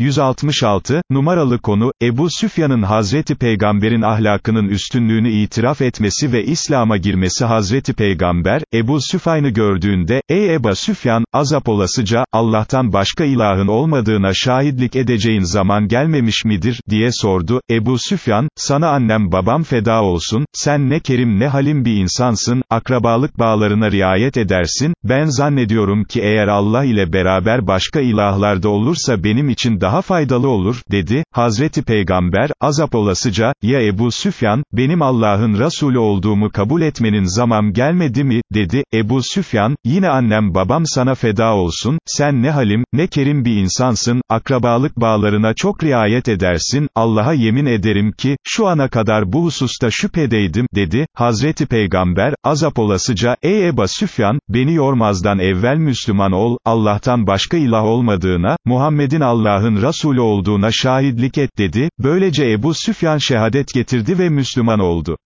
166, numaralı konu, Ebu Süfyan'ın Hazreti Peygamber'in ahlakının üstünlüğünü itiraf etmesi ve İslam'a girmesi. Hazreti Peygamber, Ebu Süfyan'ı gördüğünde, ey Eba Süfyan, azap olasıca, Allah'tan başka ilahın olmadığına şahitlik edeceğin zaman gelmemiş midir, diye sordu, Ebu Süfyan, sana annem babam feda olsun, sen ne kerim ne halim bir insansın, akrabalık bağlarına riayet edersin, ben zannediyorum ki eğer Allah ile beraber başka ilahlarda olursa benim için daha faydalı olur, dedi, Hazreti Peygamber, azap olasıca, ya Ebu Süfyan, benim Allah'ın Resulü olduğumu kabul etmenin zaman gelmedi mi, dedi, Ebu Süfyan, yine annem babam sana feda olsun, sen ne halim, ne kerim bir insansın, akrabalık bağlarına çok riayet edersin, Allah'a yemin ederim ki, şu ana kadar bu hususta şüphedeydim, dedi, Hazreti Peygamber, azap olasıca, ey Eba Süfyan, beni yormazdan evvel Müslüman ol, Allah'tan başka ilah olmadığına, Muhammed'in Allah'ın olduğuna şahitlik et dedi, böylece Ebu Süfyan şehadet getirdi ve Müslüman oldu.